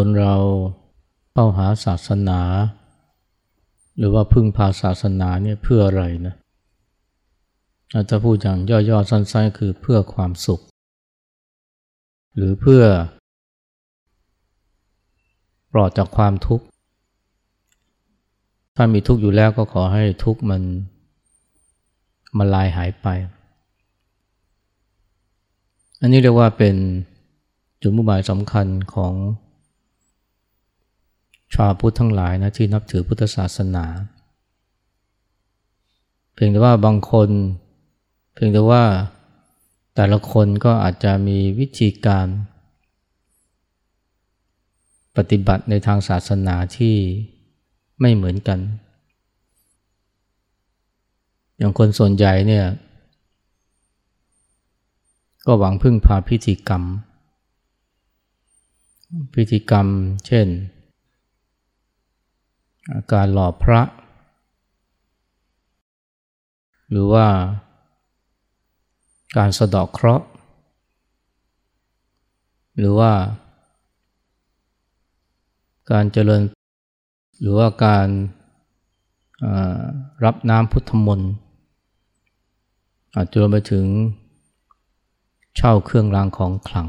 คนเราเข้าหาศาสนา หรือว่าพึ่งพาศาสนาเนี่ยเพื่ออะไรนะอาจจะพูดอย่างย่อๆสั้นๆคือเพื่อความสุข หรือเพื่อ ปลอดจากความทุกข์ ถ้ามีทุกข์อยู่แล้วก็ขอให้ทุกข์มันมันลายหายไป อันนี้เรียกว่าเป็นจุดมุ่งหมายสำคัญของ ชาวพุทธทั้งหลายนะที่นับถือพุทธศาสนา เพียงแต่ว่าบางคน เพียงแต่ว่าแต่ละคนก็อาจจะมีวิธีการ ปฏิบัติในทางศาสนาที่ไม่เหมือนกัน อย่างคนส่วนใหญ่เนี่ย ก็หวังพึ่งพาพิธีกรรม พิธีกรรม เช่น การหล่อพระ หรือว่าการสะดอกเคราะห์ หรือว่า การเจริญ หรือว่าการรับน้ำพุทธมนต์อาจจะรวมไปถึงเช่าเครื่องรางของขลัง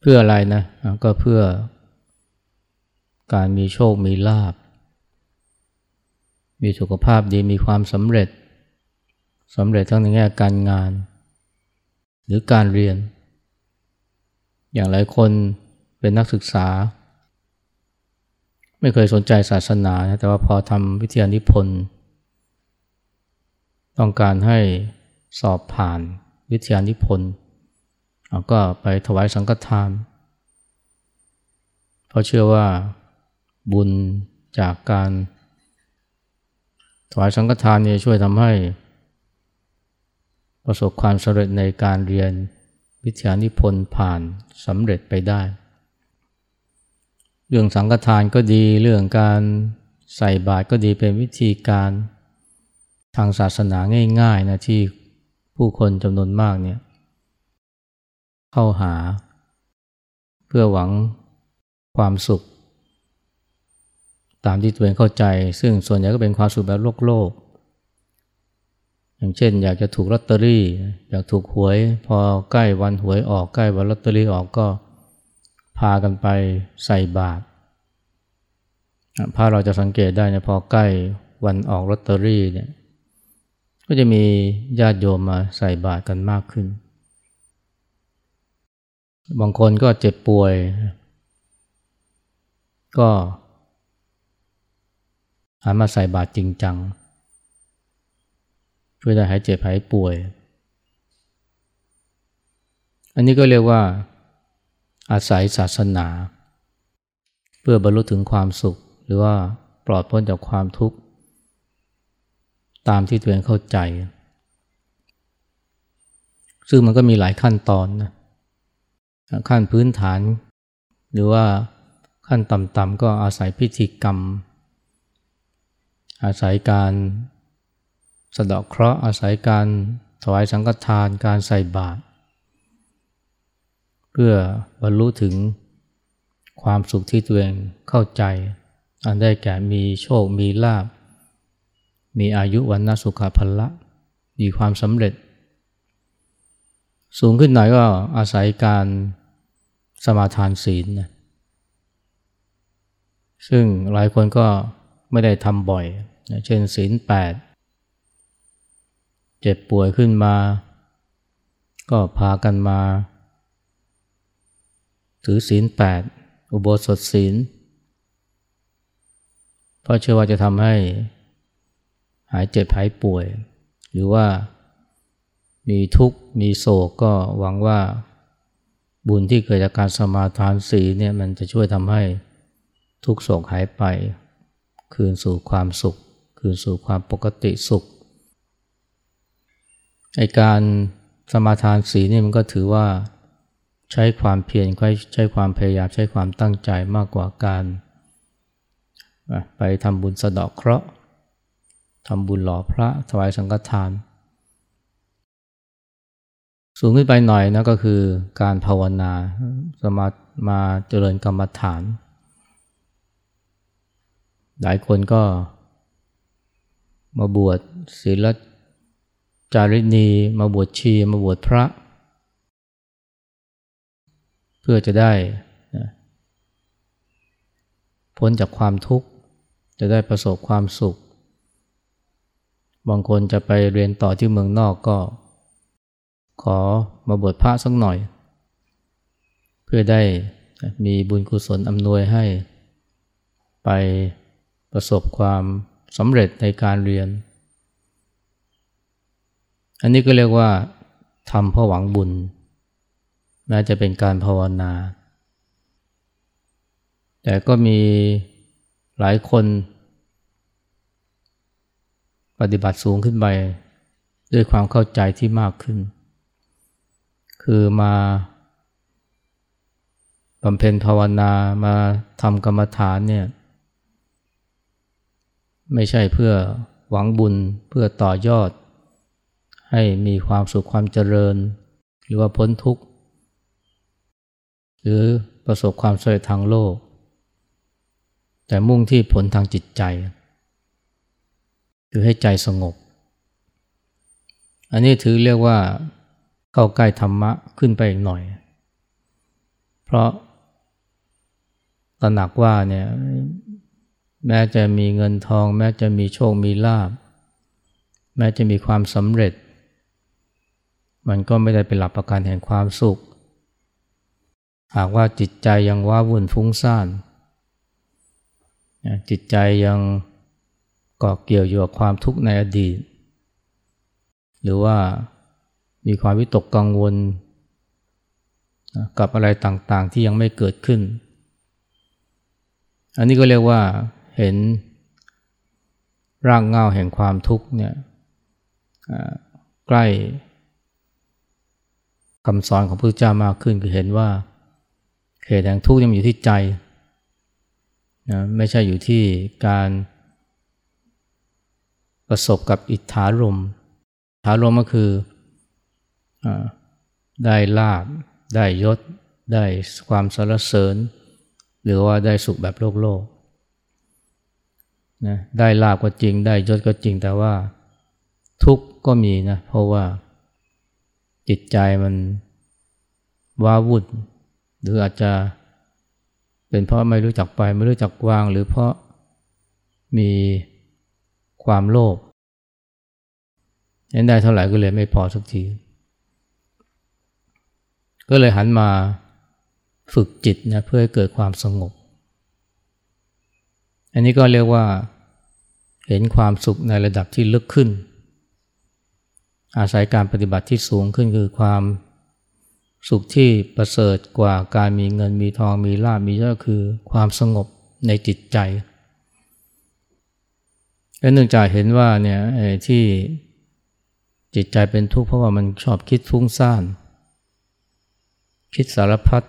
เพื่ออะไรนะ ก็เพื่อ การมีโชคมีลาบ มีสุขภาพดีมีความสำเร็จสำเร็จทั้งในแง่การงาน หรือการเรียน อย่างหลายคนเป็นนักศึกษา ไม่เคยสนใจศาสนาแต่ว่าพอทำวิทยานิพนธ์ต้องการให้สอบผ่านวิทยานิพนธ์ก็ไปถวายสังฆทานเพราะเชื่อว่า บุญจากการถวายสังฆทานเนี่ยช่วยทำให้ ประสบความสำเร็จในการเรียนวิทยานิพนธ์ผ่านสำเร็จไปได้ เรื่องสังฆทานก็ดีเรื่องการใส่บาตรก็ดีเป็นวิธีการทางศาสนาง่ายๆนะที่ผู้คนจำนวนมากเนี่ยเข้าหา เพื่อหวังความสุข ตามที่ตัวเองเข้าใจ ซึ่งส่วนใหญ่ก็เป็นความสุขแบบโลกโลก อย่างเช่น อยากจะถูกลอตเตอรี่ อยากถูกหวย พอใกล้วันหวยออกใกล้วันลอตเตอรี่ออกก็พากันไปใส่บาตรพาเราจะสังเกตได้นะพอใกล้วันออกลอตเตอรี่เนี่ยก็จะมีญาติโยมมาใส่บาตรกันมากขึ้น บางคนก็เจ็บป่วย ก็ หันมาใส่บาตรจริงจังช่วยได้หายเจ็บหายป่วย อันนี้ก็เรียกว่า อาศัยศาสนา เพื่อบรรลุถึงความสุข หรือว่าปลอดพ้นจากความทุกข์ ตามที่ตัวเองเข้าใจ ซึ่งมันก็มีหลายขั้นตอนนะขั้นพื้นฐาน หรือว่าขั้นต่ำๆก็อาศัยพิธีกรรม อาศัยการสะดอกเคราะห์อาศัยการถวายสังฆทานการใส่บาตรเพื่อบรรลุถึงความสุขที่ตัวเองเข้าใจ อันได้แก่มีโชคมีลาบ มีอายุวันนสุขภละ มีความสำเร็จ สูงขึ้นหน่อยก็อาศัยการสมาทานศีลนะซึ่งหลายคนก็ไม่ได้ทำบ่อย เช่นศีลแปดเจ็บป่วยขึ้นมา ก็พากันมา ถือศีลแปดอุโบสถศีลเพราะเชื่อว่าจะทำให้หายเจ็บหายป่วย หรือว่ามีทุกข์มีโศกก็หวังว่าบุญที่เกิดจากการสมาทานศีลเนี่ยมันจะช่วยทำให้ทุกโศกหายไปคืนสู่ความสุข คืนสู่ความปกติสุขไอการสมาทานสีนี่มันก็ถือว่าใช้ความเพียรใช้ความพยายามใช้ความตั้งใจมากกว่าการ ไปทำบุญสะดอกเคราะห์ทำบุญหล่อพระถวายสังฆทาน สูงขึ้นไปหน่อยนะก็คือการภาวนาสมามาเจริญกรรมฐาน หลายคนก็ มาบวชศีลจารินีมาบวชชี มาบวชพระ เพื่อจะได้นะพ้นจากความทุกข์ จะได้ประสบความสุข บางคนจะไปเรียนต่อที่เมืองนอกก็ ขอมาบวชพระสักหน่อย เพื่อได้มีบุญกุศลอำนวยให้ ไปประสบความ สำเร็จในการเรียน อันนี้ก็เรียกว่าทำเพราะหวังบุญแม้จะเป็นการภาวนา แต่ก็มีหลายคน ปฏิบัติสูงขึ้นไป ด้วยความเข้าใจที่มากขึ้น คือมาบำเพ็ญภาวนามาทำกรรมฐานเนี่ย ไม่ใช่เพื่อหวังบุญเพื่อต่อยอด ให้มีความสุขความเจริญ หรือว่าพ้นทุกข์ หรือประสบความสำเร็จทางโลก แต่มุ่งที่ผลทางจิตใจ คือให้ใจสงบ อันนี้ถือเรียกว่าเข้าใกล้ธรรมะขึ้นไปอีกหน่อย เพราะตระหนักว่าเนี่ย แม้จะมีเงินทอง แม้จะมีโชคมีลาบ แม้จะมีความสำเร็จ มันก็ไม่ได้เป็นหลักประกันแห่งความสุข หากว่าจิตใจยังว้าวุ่นฟุ้งซ่าน จิตใจยังเกาะเกี่ยวอยู่กับความทุกข์ในอดีต หรือว่ามีความวิตกกังวล กับอะไรต่างๆที่ยังไม่เกิดขึ้น อันนี้ก็เรียกว่า เห็นร่างเงาแห่งความทุกข์เนี่ยใกล้คำสอนของพระเจ้ามากขึ้นคือเห็นว่าเหตุแห่งทุกข์ยังอยู่ที่ใจนะไม่ใช่อยู่ที่การประสบกับอิทธารมอิทธารมก็คืออได้ลาบ ได้ยศ ได้ความสรรเสริญ หรือว่าได้สุขแบบโลกโลก นะได้ลาบก็จริงได้ยศก็จริงแต่ว่า ทุกข์ก็มีนะเพราะว่า จิตใจมันว้าวุ่นหรืออาจจะเป็นเพราะไม่รู้จักไปไม่รู้จักวาง หรือเพราะมีความโลภเห็นได้เท่าไหร่ก็เลยไม่พอสักที ก็เลยหันมาฝึกจิตนะเพื่อให้เกิดความสงบ อันนี้ก็เรียกว่าเห็นความสุขในระดับที่ลึกขึ้น อาศัยการปฏิบัติที่สูงขึ้นคือความสุขที่ประเสริฐกว่าการมีเงินมีทองมีลาบมียศคือความสงบในจิตใจ และเนื่องจากเห็นว่าเนี่ยที่จิตใจเป็นทุกข์เพราะว่ามันชอบคิดฟุ้งซ่าน คิดสารพัด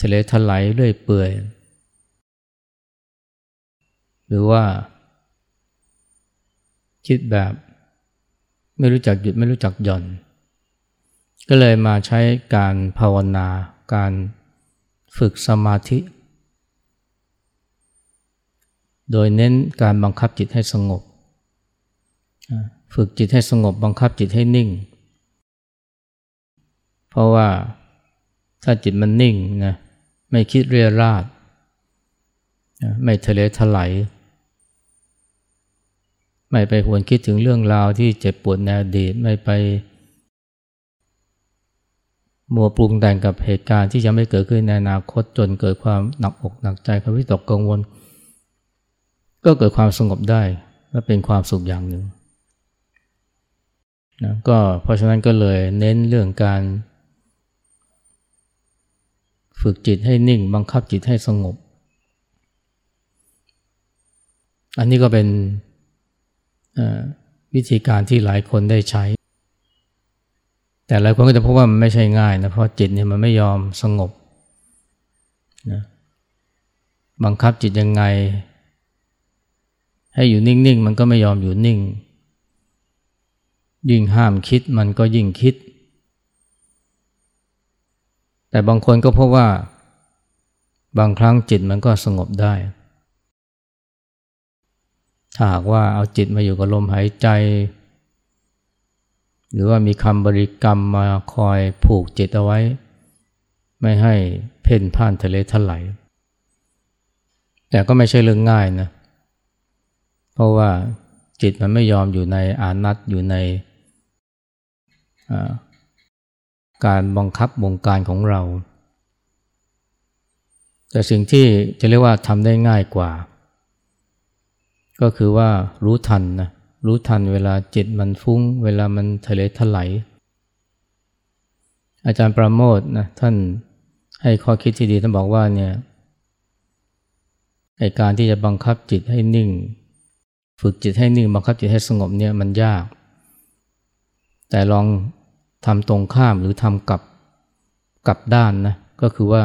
ทะเลทลายเรื่อยเปื่อย หรือว่าคิดแบบไม่รู้จักหยุดไม่รู้จักหย่อน ก็เลยมาใช้การภาวนา การฝึกสมาธิ โดยเน้นการบังคับจิตให้สงบ ฝึกจิตให้สงบบังคับจิตให้นิ่ง เพราะว่าถ้าจิตมันนิ่งนะไม่คิดเรียราด ไม่ทะเลถลาย ไม่ไปหวนคิดถึงเรื่องราวที่เจ็บปวดในอดีตไม่ไป มัวปรุงแต่งกับเหตุการณ์ที่จะไม่เกิดขึ้นในอนาคตจนเกิดความหนักอกหนักใจความวิตกกังวล ก็เกิดความสงบได้และเป็นความสุขอย่างหนึ่งนะก็เพราะฉะนั้นก็เลยเน้นเรื่องการ ฝึกจิตให้นิ่ง บังคับจิตให้สงบ อันนี้ก็เป็น วิธีการที่หลายคนได้ใช้ แต่หลายคนก็จะพบว่ามันไม่ใช่ง่ายนะเพราะจิตเนี่ยมันไม่ยอมสงบนะบังคับจิตยังไง ให้อยู่นิ่ง ๆ มันก็ไม่ยอมอยู่นิ่ง ยิ่งห้ามคิดมันก็ยิ่งคิด แต่บางคนก็พบว่า บางครั้งจิตมันก็สงบได้ ถ้าหากว่าเอาจิตมาอยู่กับลมหายใจ หรือว่ามีคำบริกรรมมาคอยผูกจิตเอาไว้ ไม่ให้เพ่นพ่านทะเลทลายแต่ก็ไม่ใช่เรื่องง่ายนะ เพราะว่าจิตมันไม่ยอมอยู่ในอานัตอยู่ในการบังคับวงการของเรา แต่สิ่งที่จะเรียกว่าทำได้ง่ายกว่า ก็คือว่ารู้ทันนะรู้ทันเวลาจิตมันฟุ้ง เวลามันทะเลถลายอาจารย์ประโมทนะท่านให้ข้อคิดที่ดีท่านบอกว่าเนี่ยไอการที่จะบังคับจิตให้นิ่ง ฝึกจิตให้นิ่ง บังคับจิตให้สงบเนี่ยมันยาก แต่ลองทำตรงข้ามหรือทำกับกับด้านนะก็คือว่า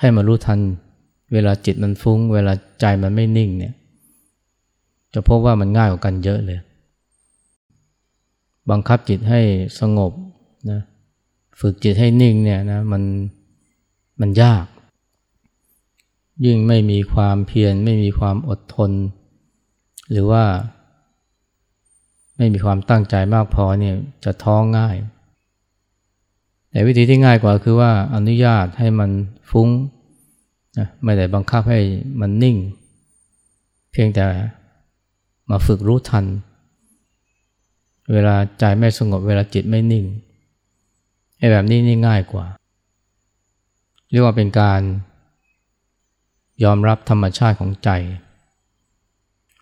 ให้มารู้ทันเวลาจิตมันฟุง้ง เวลาใจมันไม่นิ่งเนี่ย จะพบว่ามันง่ายกว่ากันเยอะเลย บังคับจิตให้สงบนะฝึกจิตให้นิ่งเนี่ยนะมันมันยาก ยิ่งไม่มีความเพียรไม่มีความอดทน หรือว่าไม่มีความตั้งใจมากพอเนี่ยจะท้องง่าย แต่วิธีที่ง่ายกว่าคือว่าอนุญาตให้มันฟุ้งนะไม่ได้บังคับให้มันนิ่ง เพียงแต่ มาฝึกรู้ทัน เวลาใจไม่สงบเวลาจิตไม่นิ่งไอ้แบบนี้นี่ง่ายกว่า เรียกว่าเป็นการยอมรับธรรมชาติของใจ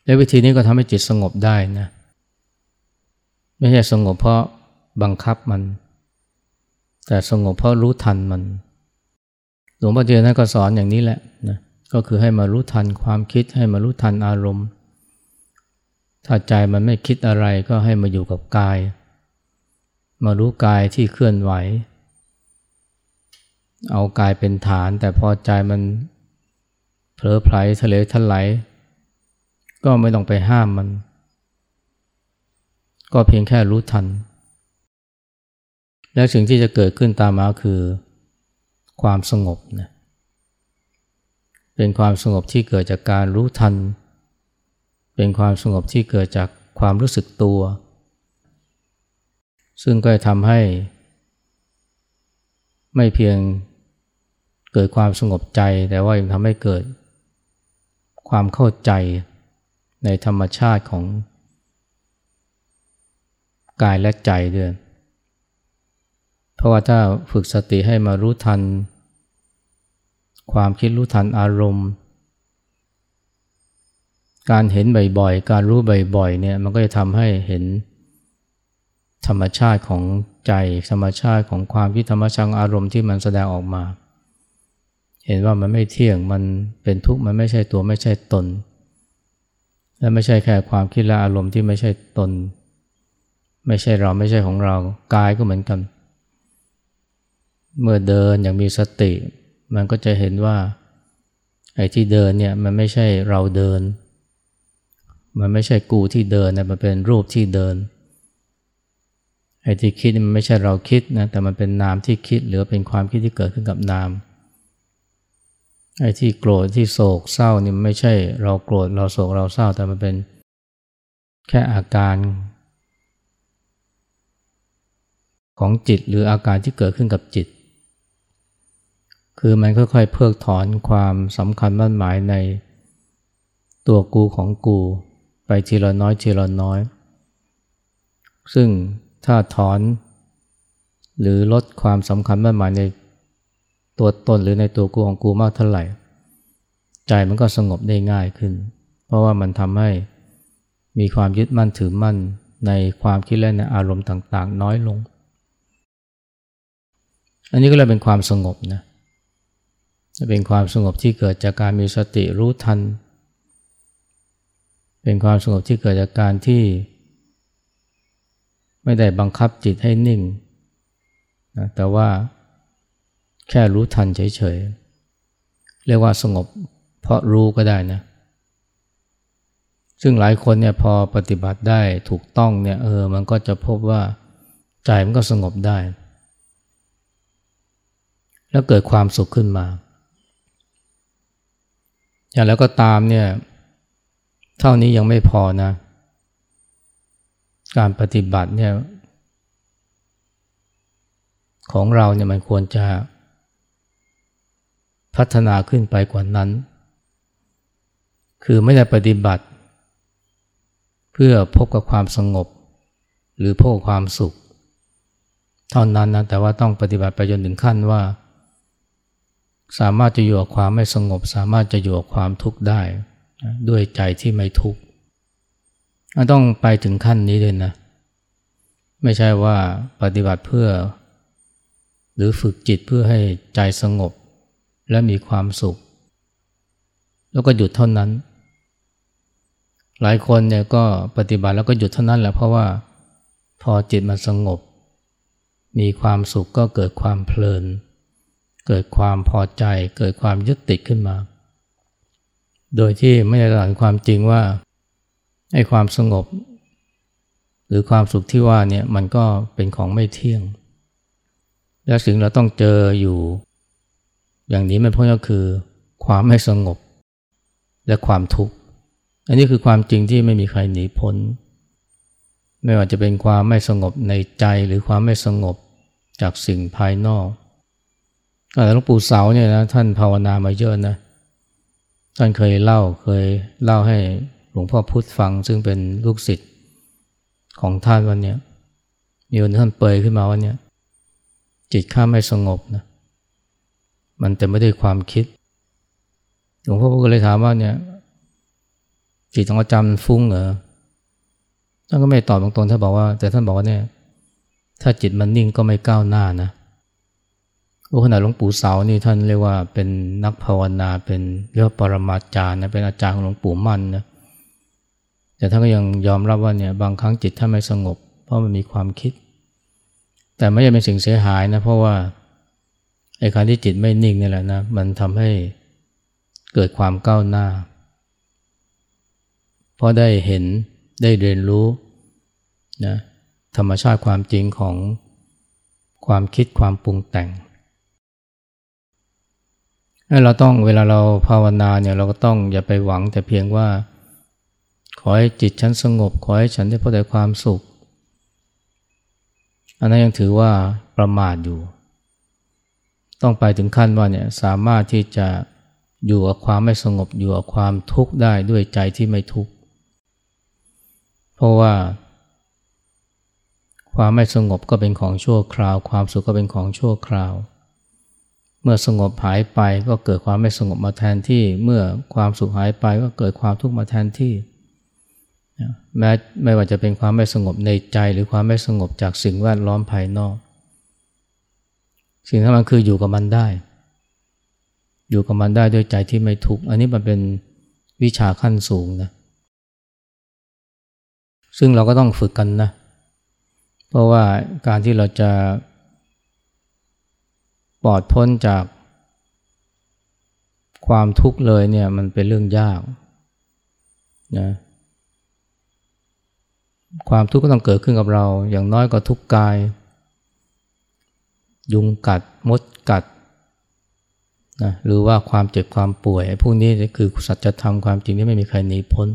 และวิธีนี้ก็ทำให้จิตสงบได้นะ ไม่ใช่สงบเพราะบังคับมัน แต่สงบเพราะรู้ทันมัน หลวงพ่อเทียนท่านก็สอนอย่างนี้แหละนะ ก็คือให้มารู้ทันความคิดให้มารู้ทันอารมณ์ ถ้าใจมันไม่คิดอะไรก็ให้มาอยู่กับกาย มารู้กายที่เคลื่อนไหว เอากายเป็นฐาน แต่พอใจมันเผลอไผลทะเลทลายก็ไม่ต้องไปห้ามมัน ก็เพียงแค่รู้ทัน และสิ่งที่จะเกิดขึ้นตามมาคือความสงบนะเป็นความสงบที่เกิดจากการรู้ทันเเป็นความสงบที่เกิดจากความรู้สึกตัว ซึ่งก็จะทำให้ ไม่เพียงเกิดความสงบใจแต่ว่ายังทำให้เกิด ความเข้าใจในธรรมชาติของ กายและใจด้วยเพราะว่าถ้าฝึกสติให้มารู้ทัน ความคิดรู้ทันอารมณ์ การเห็นบ่อยๆ การรู้บ่อยๆ เนี่ยมันก็จะทำให้เห็นธรรมชาติของใจธรรมชาติของความคิดธรรมชาติอารมณ์ที่มันแสดงออกมา เห็นว่ามันไม่เที่ยงมันเป็นทุกข์มันไม่ใช่ตัวไม่ใช่ตน และไม่ใช่แค่ความคิดและอารมณ์ที่ไม่ใช่ตน ไม่ใช่เราไม่ใช่ของเรากายก็เหมือนกัน เมื่อเดินอย่างมีสติ มันก็จะเห็นว่าไอ้ที่เดินเนี่ยมันไม่ใช่เราเดิน มันไม่ใช่กูที่เดินนะมันเป็นรูปที่เดินไอ้ที่คิดมันไม่ใช่เราคิดนะแต่มันเป็นนามที่คิดหรือเป็นความคิดที่เกิดขึ้นกับนามไอ้ที่โกรธที่โศกเศร้านี่มันไม่ใช่เราโกรธเราโศกเราเศร้า แต่มันเป็นแค่อาการ ของจิตหรืออาการที่เกิดขึ้นกับจิต คือมันค่อยๆเพิกถอนความสำคัญมั่นหมายในตัวกูของกู ไปทีละน้อยทีละน้อย ซึ่งถ้าถอน หรือลดความสำคัญมั่นหมายในตัวตนหรือในตัวกูของกูมากเท่าไหร่ ใจมันก็สงบได้ง่ายขึ้น เพราะว่ามันทำให้มีความยึดมั่นถือมั่นในความคิดและในอารมณ์ต่างๆ น้อยลง อันนี้ก็เลยเป็นความสงบนะ เป็นความสงบที่เกิดจากการมีสติรู้ทัน เป็นความสงบที่เกิดจากการที่ ไม่ได้บังคับจิตให้นิ่งนะแต่ว่าแค่รู้ทันเฉยๆ เรียกว่าสงบเพราะรู้ก็ได้นะ ซึ่งหลายคนเนี่ยพอปฏิบัติได้ถูกต้องเนี่ยเออมันก็จะพบว่าใจมันก็สงบได้ แล้วเกิดความสุขขึ้นมา อย่างแล้วก็ตามเนี่ย เท่านี้ยังไม่พอนะ การปฏิบัติเนี่ยของเราเนี่ยมันควรจะพัฒนาขึ้นไปกว่านั้น คือไม่ได้ปฏิบัติ เพื่อพบกับความสงบ หรือพบความสุข เท่านั้นนะแต่ว่าต้องปฏิบัติไปจนถึงขั้นว่า สามารถจะอยู่กับความไม่สงบ สามารถจะอยู่กับความทุกข์ได้ ด้วยใจที่ไม่ทุกข์ต้องไปถึงขั้นนี้เลยนะ ไม่ใช่ว่าปฏิบัติเพื่อ หรือฝึกจิตเพื่อให้ใจสงบและมีความสุข แล้วก็หยุดเท่านั้น หลายคนเนี่ยก็ปฏิบัติแล้วก็หยุดเท่านั้นแหละเพราะว่าพอจิตมันสงบ มีความสุขก็เกิดความเพลิน เกิดความพอใจ เกิดความยึดติดขึ้นมา โดยที่ไม่ได้หลังความจริงว่าไอ้ความสงบ หรือความสุขที่ว่าเนี่ยมันก็เป็นของไม่เที่ยง และสิ่งเราต้องเจออยู่ อย่างนี้ไม่พ้นก็คือ ความไม่สงบ และความทุกข์อันนี้คือความจริงที่ไม่มีใครหนีพ้น ไม่ว่าจะเป็นความไม่สงบในใจหรือความไม่สงบจากสิ่งภายนอกหลวงปู่เสาเนี่ยนะท่านภาวนามาเยอะนะ ท่านเคยเล่าเคยเล่าให้หลวงพ่อพุธฟังซึ่งเป็นลูกศิษย์ของท่านวันนี้มีวันท่านเปยขึ้นมาวันนี้จิตข้าไม่สงบนะมันแต่ไม่ได้ความคิด หลวงพ่อก็เลยถามว่าเนี่ยจิตของอาจารย์ฟุ้งเหรอท่านก็ไม่ตอบตรงๆท่านบอกว่า แต่ท่านบอกว่าเนี่ย ถ้าจิตมันนิ่งก็ไม่ก้าวหน้านะ โอ้ขนาดหลวงปู่เสานี่ท่านเรียกว่าเป็นนักภาวนาเป็นเรียกว่าปรมาจารย์นะเป็นอาจารย์ของหลวงปู่มั่นนะแต่ท่านก็ยังยอมรับว่าเนี่ยบางครั้งจิตท่านไม่สงบ เพราะมันมีความคิด แต่ไม่ใช่เป็นสิ่งเสียหายนะเพราะว่าไอ้การที่จิตไม่นิ่งนี่แหละนะมันทำให้เกิดความก้าวหน้า เพราะได้เห็นได้เรียนรู้นะธรรมชาติความจริงของความคิดความปรุงแต่ง เราต้องเวลาเราภาวนาเนี่ยเราก็ต้องอย่าไปหวังแต่เพียงว่า ขอให้จิตฉันสงบ ขอให้ฉันได้พบแต่ความสุข อันนั้นยังถือว่าประมาทอยู่ ต้องไปถึงขั้นว่าเนี่ยสามารถที่จะอยู่กับความไม่สงบอยู่กับความทุกข์ได้ด้วยใจที่ไม่ทุกข์เพราะว่า ความไม่สงบก็เป็นของชั่วคราว ความสุขก็เป็นของชั่วคราวเมื่อสงบหายไปก็เกิดความไม่สงบมาแทนที่ เมื่อความสุขหายไปก็เกิดความทุกข์มาแทนที่แม้ไม่ว่าจะเป็นความไม่สงบในใจหรือความไม่สงบจากสิ่งแวดล้อมภายนอก สิ่งที่มันคืออยู่กับมันได้ อยู่กับมันได้ด้วยใจที่ไม่ทุกข์อันนี้มันเป็นวิชาขั้นสูงนะซึ่งเราก็ต้องฝึกกันนะเพราะว่าการที่เราจะ ปลอดพ้นจากความทุกข์เลยเนี่ยมันเป็นเรื่องยากนะความทุกข์ก็ต้องเกิดขึ้นกับเรา อย่างน้อยก็ทุกกาย ยุงกัดมดกัดนะหรือว่าความเจ็บความป่วยพวกนี้คือสัจธรรมความจริงที่ไม่มีใครหนีพ้น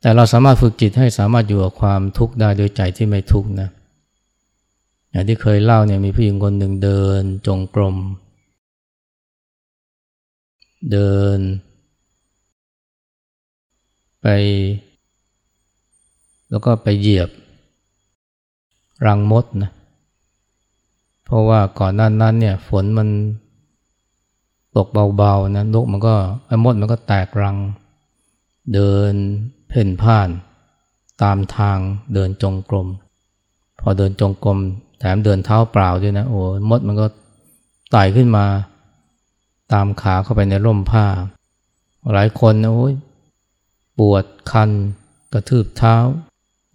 แต่เราสามารถฝึกจิตให้สามารถอยู่กับความทุกข์ได้โดยใจที่ไม่ทุกข์นะ อย่างที่เคยเล่าเนี่ยมีผู้หญิงคนหนึ่งเดินจงกรม เดิน ไป แล้วก็ไปเหยียบ รังมดนะเพราะว่าก่อนนั้นนั้นเนี่ยฝนมันตกเบาๆนะนกมันก็ไอ้มดมันก็แตกรัง เดินเพ่นพ่าน ตามทางเดินจงกรมพอเดินจงกรม แถมเดินเท้าเปล่าด้วยนะโอ้มดมันก็ไต่ขึ้นมาตามขาเข้าไปในร่มผ้า หลายคนนะโอ้ยปวดคันกระทืบเท้า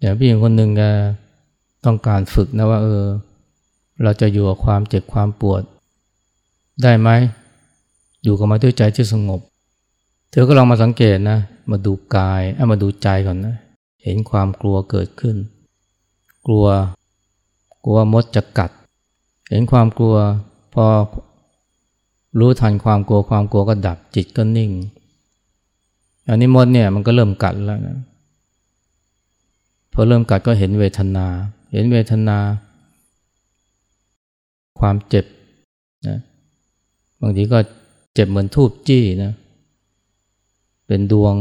อย่างพี่หญิงคนหนึ่งแกต้องการฝึกนะว่าเออ เราจะอยู่กับความเจ็บความปวด ได้ไหมอยู่กับมาด้วยใจที่สงบ เธอก็ลองมาสังเกตนะ มาดูกายเอามาดูใจก่อนนะ เห็นความกลัวเกิดขึ้น กลัว กลัวมดจะกัด เห็นความกลัวพอรู้ทันความกลัวความกลัวก็ดับจิตก็นิ่ง อันนี้มดเนี่ยมันก็เริ่มกัดแล้วนะพอเริ่มกัดก็เห็นเวทนา เห็นเวทนา ความเจ็บนะบางทีก็เจ็บเหมือนทูบจี้นะเป็นดวง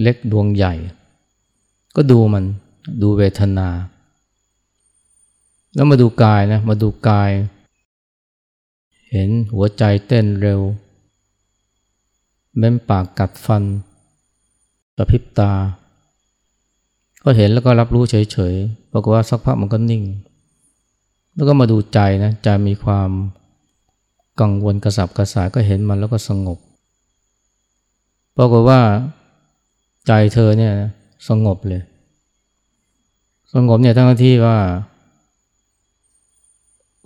เล็กดวงใหญ่ ก็ดูมันดูเวทนา แล้วมาดูกายนะมาดูกาย เห็นหัวใจเต้นเร็ว เม้มปากกัดฟันกระพริบตา ก็เห็นแล้วก็รับรู้เฉยๆปรากฏว่าสักพักมันก็นิ่ง แล้วก็มาดูใจนะใจมีความกังวลกระสับกระส่ายก็เห็นมันแล้วก็สงบปรากฏว่าใจเธอเนี่ยสงบเลย สงบเนี่ยทั้งที่ว่า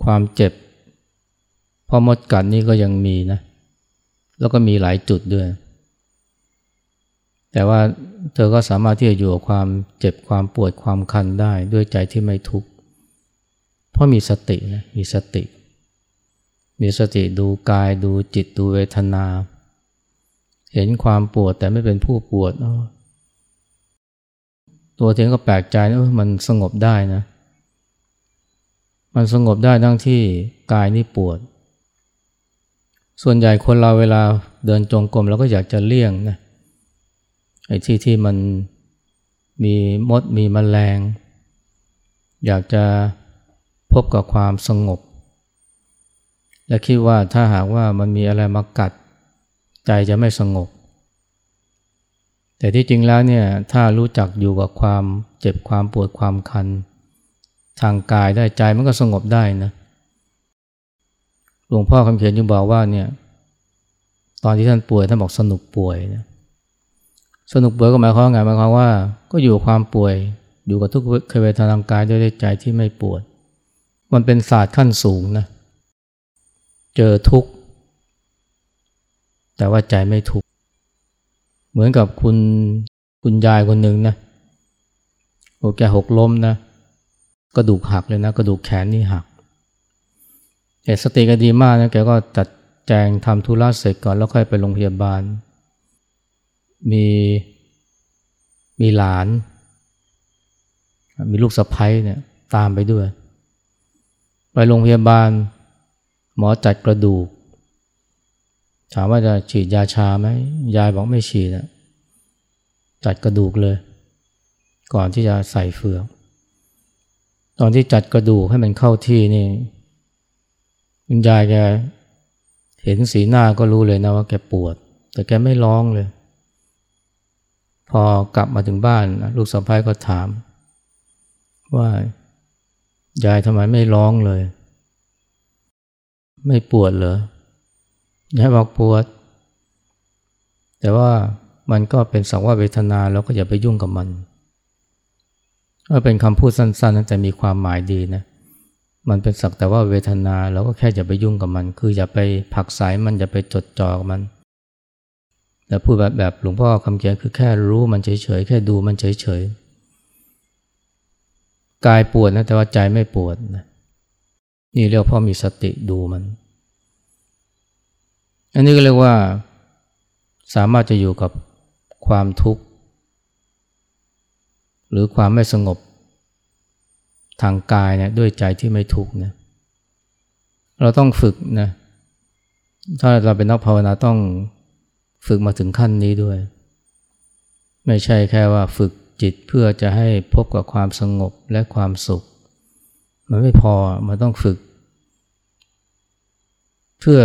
ความเจ็บพอมดกัดนี่ก็ยังมีนะ แล้วก็มีหลายจุดด้วย แต่ว่าเธอก็สามารถที่จะอยู่กับความเจ็บความปวดความคันได้ด้วยใจที่ไม่ทุกข์ เพราะมีสตินะ มีสติ มีสติดูกายดูจิตดูเวทนา เห็นความปวดแต่ไม่เป็นผู้ปวด ตัวเองก็แปลกใจนะมันสงบได้นะ มันสงบได้ทั้งที่กายนี่ปวด ส่วนใหญ่คนเราเวลาเดินจงกรมเราก็อยากจะเลี่ยงนะไอ้ที่ที่มันมีมดมีมแมลง อยากจะพบกับความสงบ และคิดว่าถ้าหากว่ามันมีอะไรมากัด ใจจะไม่สงบ แต่ที่จริงแล้วเนี่ยถ้ารู้จักอยู่กับความเจ็บความปวดความคัน ทางกายได้ใจมันก็สงบได้นะหลวงพ่อคำเขียนยังบอกว่าเนี่ยตอนที่ท่านป่วยท่านบอกสนุกป่วยนะสนุกป่วยก็หมายความไงหมายความว่า ก็อยู่กับความป่วยอยู่กับทุกขเวทนาทางกายด้วยใจที่ไม่ปวด มันเป็นศาสตร์ขั้นสูงนะเจอทุกข์แต่ว่าใจไม่ทุกข์เหมือนกับคุณคุณยายคนหนึ่งนะโอ้แกหกล้มนะ กระดูกหักเลยนะกระดูกแขนนี่หักแต่สติก็ดีมากนะแกก็จัดแจงทำธุระเสร็จก่อนแล้วค่อยไปโรงพยาบาล มีมีหลาน มีลูกสะพ้ยเนี่ยตามไปด้วย ไปโรงพยาบาล หมอจัดกระดูก ถามว่าจะฉีดยาชาไหมยายบอกไม่ฉีดนะจัดกระดูกเลย ก่อนที่จะใส่เฟือก ตอนที่จัดกระดูกให้มันเข้าที่นี่คุณยายแกเห็นสีหน้าก็รู้เลยนะว่าแกปวด แต่แกไม่ร้องเลย พอกลับมาถึงบ้านลูกสะพ้ายก็ถาม ว่ายายทำไมไม่ร้องเลย ไม่ปวดเหรอยายบอกปวด แต่ว่ามันก็เป็นสังว่าเวทนาเราก็อย่าไปยุ่งกับมัน ก็เป็นคำพูดสั้นๆแต่มีความหมายดีนะ มันเป็นสักแต่ว่าเวทนาเราก็แค่อย่าไปยุ่งกับมัน คืออย่าไปผักสายมันอย่าไปจดจ่อกับมัน แต่พูดแบบแบบหลวงพ่อคำเขียนคือแค่รู้มันเฉยๆ แค่ดูมันเฉยๆ กายปวดนะแต่ว่าใจไม่ปวดนะ นี่เรียกพ่อมีสติดูมัน อันนี้ก็เรียกว่า สามารถจะอยู่กับความทุกข์ หรือความไม่สงบทางกายเนี่ยด้วยใจที่ไม่ทุกข์นะเราต้องฝึกนะถ้าเราเป็นนักภาวนาต้องฝึกมาถึงขั้นนี้ด้วย ไม่ใช่แค่ว่าฝึกจิตเพื่อจะให้พบกับความสงบและความสุข มันไม่พอมันต้องฝึก เพื่อ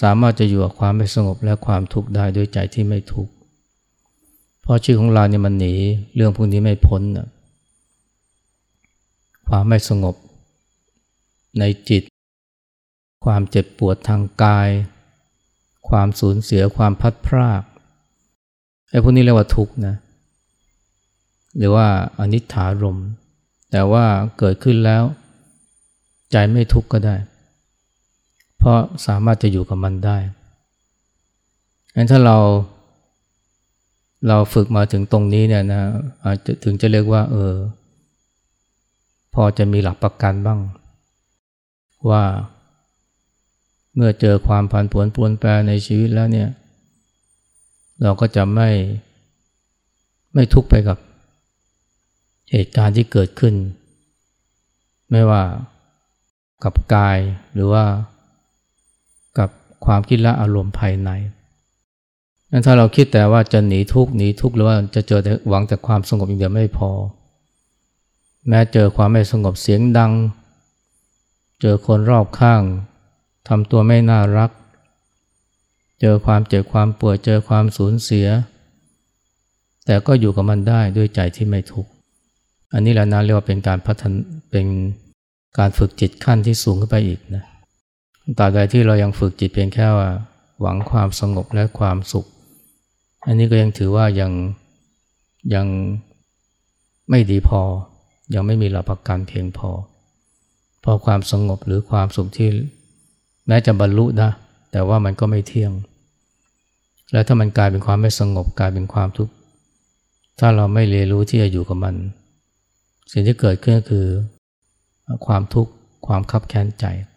สามารถจะอยู่กับความไม่สงบและความทุกข์ได้ด้วยใจที่ไม่ทุกข์ เพราะชีวิตของเราเนี่ยมันหนี เรื่องพวกนี้ไม่พ้นนะความไม่สงบในจิต ความเจ็บปวดทางกาย ความสูญเสียความพัดพรากไอ้พวกนี้เรียกว่าทุกข์นะหรือว่าอนิจฐารม แต่ว่าเกิดขึ้นแล้ว ใจไม่ทุกข์ก็ได้ เพราะสามารถจะอยู่กับมันได้งั้นถ้าเรา เราฝึกมาถึงตรงนี้เนี่ยนะอาจจะถึงจะเรียกว่า เออ พอจะมีหลักประกันบ้าง ว่า เมื่อเจอความผันผวนปวนแปรในชีวิตแล้วเนี่ย เราก็จะไม่ไม่ทุกข์ไปกับเหตุการณ์ที่เกิดขึ้น ไม่ว่ากับกายหรือว่ากับความคิดและอารมณ์ภายใน นั้นถ้าเราคิดแต่ว่าจะหนีทุกข์หนีทุกข์หรือว่าจะเจอแต่หวังแต่ความสงบอย่างเดียวไม่พอ แม้เจอความไม่สงบเสียงดัง เจอคนรอบข้างทำตัวไม่น่ารัก เจอความเจ็บความปวดเจอความสูญเสีย แต่ก็อยู่กับมันได้ด้วยใจที่ไม่ทุกข์อันนี้แหละนะเรียกว่าเป็นการพัฒนเป็นการฝึกจิตขั้นที่สูงขึ้นไปอีกนะตราบใดที่เรายังฝึกจิตเพียงแค่ว่าหวังความสงบและความสุข อันนี้ก็ยังถือว่ายังยังไม่ดีพอ ยังไม่มีหลักประกันเพียงพอ เพราะความสงบหรือความสุขที่แม้จะบรรลุนะ แต่ว่ามันก็ไม่เที่ยง แล้วถ้ามันกลายเป็นความไม่สงบกลายเป็นความทุกข์ ถ้าเราไม่เรียนรู้ที่จะอยู่กับมัน สิ่งที่เกิดขึ้นก็คือ ความทุกข์ความคับแค้นใจ